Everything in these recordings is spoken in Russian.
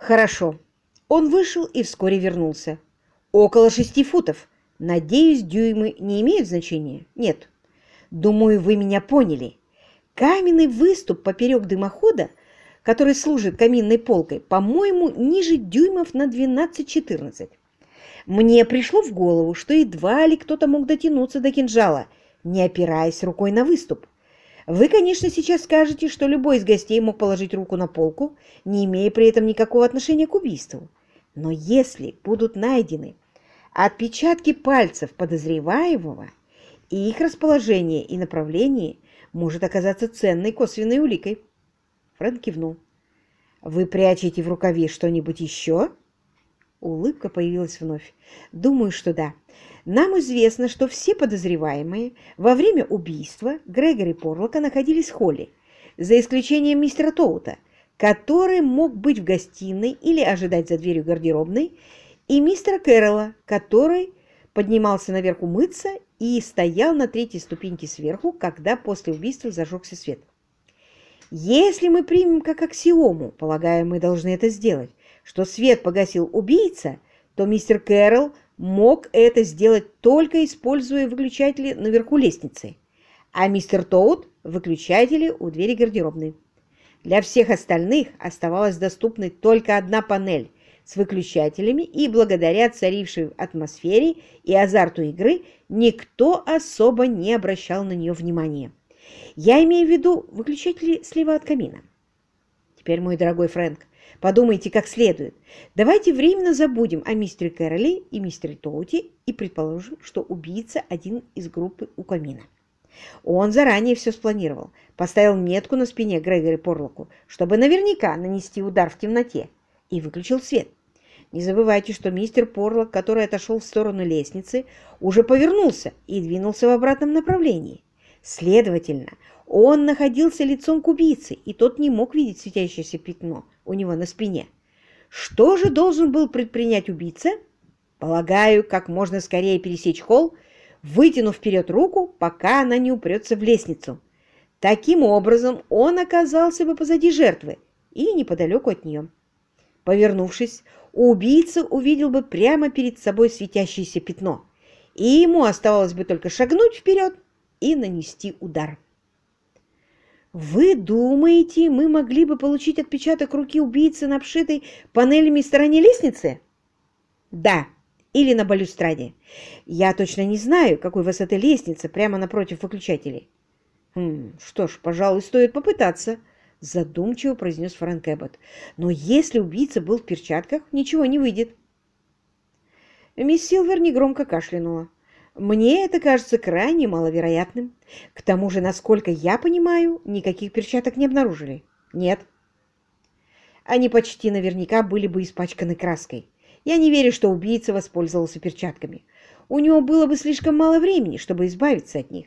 Хорошо. Он вышел и вскоре вернулся. Около шести футов. Надеюсь, дюймы не имеют значения? Нет. Думаю, вы меня поняли. Каменный выступ поперек дымохода, который служит каминной полкой, по-моему, ниже дюймов на 12-14. Мне пришло в голову, что едва ли кто-то мог дотянуться до кинжала, не опираясь рукой на выступ. Вы, конечно, сейчас скажете, что любой из гостей мог положить руку на полку, не имея при этом никакого отношения к убийству. Но если будут найдены отпечатки пальцев подозреваемого, и их расположение и направление может оказаться ценной косвенной уликой. Фрэнк кивнул. «Вы прячете в рукаве что-нибудь еще?» Улыбка появилась вновь. «Думаю, что да. Нам известно, что все подозреваемые во время убийства Грегори Порлока находились в холле, за исключением мистера Тоута, который мог быть в гостиной или ожидать за дверью гардеробной, и мистера Кэрролла, который поднимался наверх умыться и стоял на третьей ступеньке сверху, когда после убийства зажегся свет. Если мы примем как аксиому, полагаю, мы должны это сделать, что свет погасил убийца, то мистер Кэрролл мог это сделать только используя выключатели наверху лестницы, а мистер Тоут – выключатели у двери гардеробной. Для всех остальных оставалась доступной только одна панель с выключателями, и благодаря царившей атмосфере и азарту игры никто особо не обращал на нее внимания. Я имею в виду выключатели слева от камина. Теперь, мой дорогой Фрэнк, Подумайте как следует. Давайте временно забудем о мистере Кэроле и мистере Тоути и предположим, что убийца один из группы у камина. Он заранее все спланировал, поставил метку на спине Грегори Порлоку, чтобы наверняка нанести удар в темноте, и выключил свет. Не забывайте, что мистер Порлок, который отошел в сторону лестницы, уже повернулся и двинулся в обратном направлении. Следовательно, он находился лицом к убийце, и тот не мог видеть светящееся пятно у него на спине. Что же должен был предпринять убийца? Полагаю, как можно скорее пересечь холл, вытянув вперед руку, пока она не упрется в лестницу. Таким образом, он оказался бы позади жертвы и неподалеку от нее. Повернувшись, убийца увидел бы прямо перед собой светящееся пятно, и ему оставалось бы только шагнуть вперед и нанести удар. «Вы думаете, мы могли бы получить отпечаток руки убийцы на обшитой панелями стороне лестницы?» «Да, или на балюстраде. Я точно не знаю, какой высоты лестница прямо напротив выключателей». «Хм, что ж, пожалуй, стоит попытаться», — задумчиво произнес Фрэнк Эббот. «Но если убийца был в перчатках, ничего не выйдет». Мисс Силвер негромко кашлянула. Мне это кажется крайне маловероятным. К тому же, насколько я понимаю, никаких перчаток не обнаружили. Нет. Они почти наверняка были бы испачканы краской. Я не верю, что убийца воспользовался перчатками. У него было бы слишком мало времени, чтобы избавиться от них.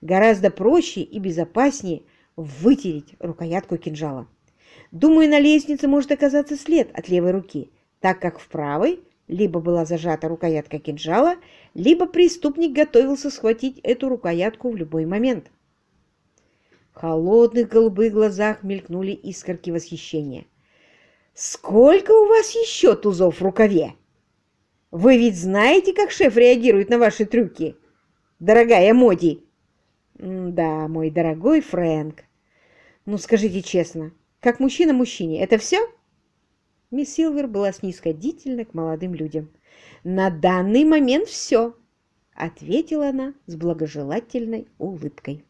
Гораздо проще и безопаснее вытереть рукоятку кинжала. Думаю, на лестнице может оказаться след от левой руки, так как в правой либо была зажата рукоятка кинжала, либо преступник готовился схватить эту рукоятку в любой момент. В холодных голубых глазах мелькнули искорки восхищения. «Сколько у вас еще тузов в рукаве? Вы ведь знаете, как шеф реагирует на ваши трюки, дорогая Моди?» «Да, мой дорогой Фрэнк. Ну, скажите честно, как мужчина мужчине, это все?» Мисс Силвер была снисходительна к молодым людям. «На данный момент все», — ответила она с благожелательной улыбкой.